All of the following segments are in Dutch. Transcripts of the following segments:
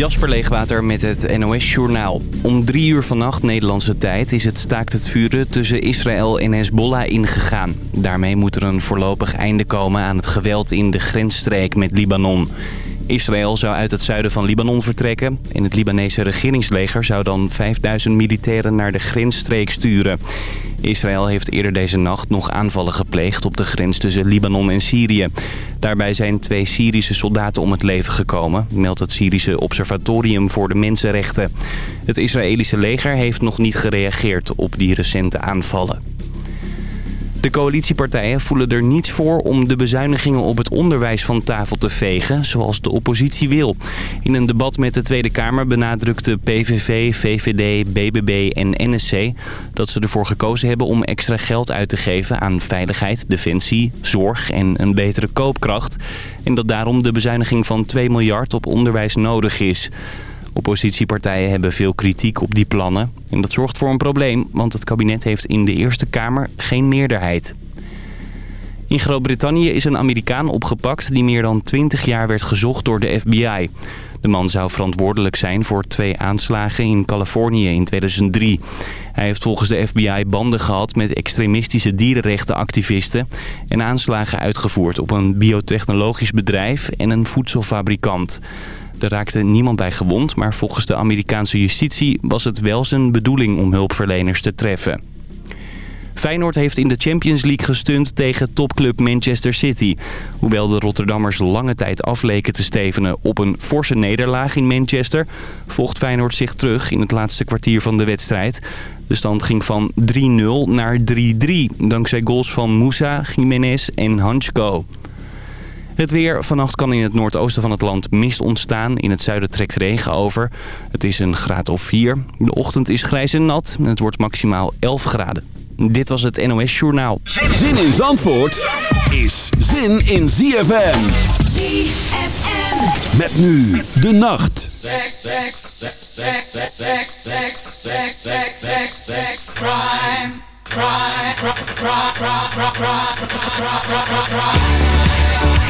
Jasper Leegwater met het NOS Journaal. Om drie uur vannacht Nederlandse tijd is het staakt het vuren tussen Israël en Hezbollah ingegaan. Daarmee moet er een voorlopig einde komen aan het geweld in de grensstreek met Libanon. Israël zou uit het zuiden van Libanon vertrekken. En het Libanese regeringsleger zou dan 5000 militairen naar de grensstreek sturen. Israël heeft eerder deze nacht nog aanvallen gepleegd op de grens tussen Libanon en Syrië. Daarbij zijn twee Syrische soldaten om het leven gekomen, meldt het Syrische Observatorium voor de Mensenrechten. Het Israëlische leger heeft nog niet gereageerd op die recente aanvallen. De coalitiepartijen voelen er niets voor om de bezuinigingen op het onderwijs van tafel te vegen, zoals de oppositie wil. In een debat met de Tweede Kamer benadrukte PVV, VVD, BBB en NSC dat ze ervoor gekozen hebben om extra geld uit te geven aan veiligheid, defensie, zorg en een betere koopkracht. En dat daarom de bezuiniging van 2 miljard op onderwijs nodig is. Oppositiepartijen hebben veel kritiek op die plannen. En dat zorgt voor een probleem, want het kabinet heeft in de Eerste Kamer geen meerderheid. In Groot-Brittannië is een Amerikaan opgepakt die meer dan 20 jaar werd gezocht door de FBI. De man zou verantwoordelijk zijn voor twee aanslagen in Californië in 2003. Hij heeft volgens de FBI banden gehad met extremistische dierenrechtenactivisten... en aanslagen uitgevoerd op een biotechnologisch bedrijf en een voedselfabrikant. Er raakte niemand bij gewond, maar volgens de Amerikaanse justitie was het wel zijn bedoeling om hulpverleners te treffen. Feyenoord heeft in de Champions League gestund tegen topclub Manchester City. Hoewel de Rotterdammers lange tijd afleken te stevenen op een forse nederlaag in Manchester... vocht Feyenoord zich terug in het laatste kwartier van de wedstrijd. De stand ging van 3-0 naar 3-3, dankzij goals van Moussa, Jiménez en Hansko. Het weer. Vannacht kan in het noordoosten van het land mist ontstaan. In het zuiden trekt regen over. Het is een graad of 4. De ochtend is grijs en nat. En het wordt maximaal 11 graden. Dit was het NOS Journaal. Zin in Zandvoort is zin in ZFM. ZFM. Met nu de nacht. Sex, sex, sex, sex, sex, sex, sex, sex, sex, sex, sex, crime, crime, crime, crime, crime, crime, crime, crime, crime, crime.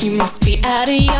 You must be out of your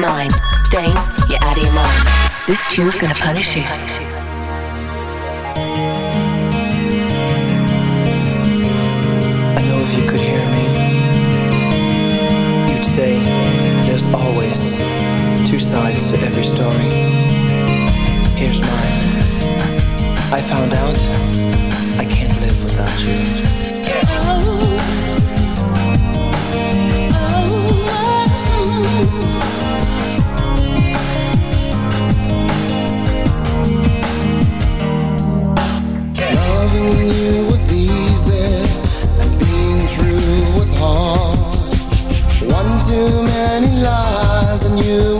mine. Dane, you're out of your mind. This tune's gonna punish you. I know if you could hear me, you'd say there's always two sides to every story. Here's mine. I found out I can't live without you. too many lies and you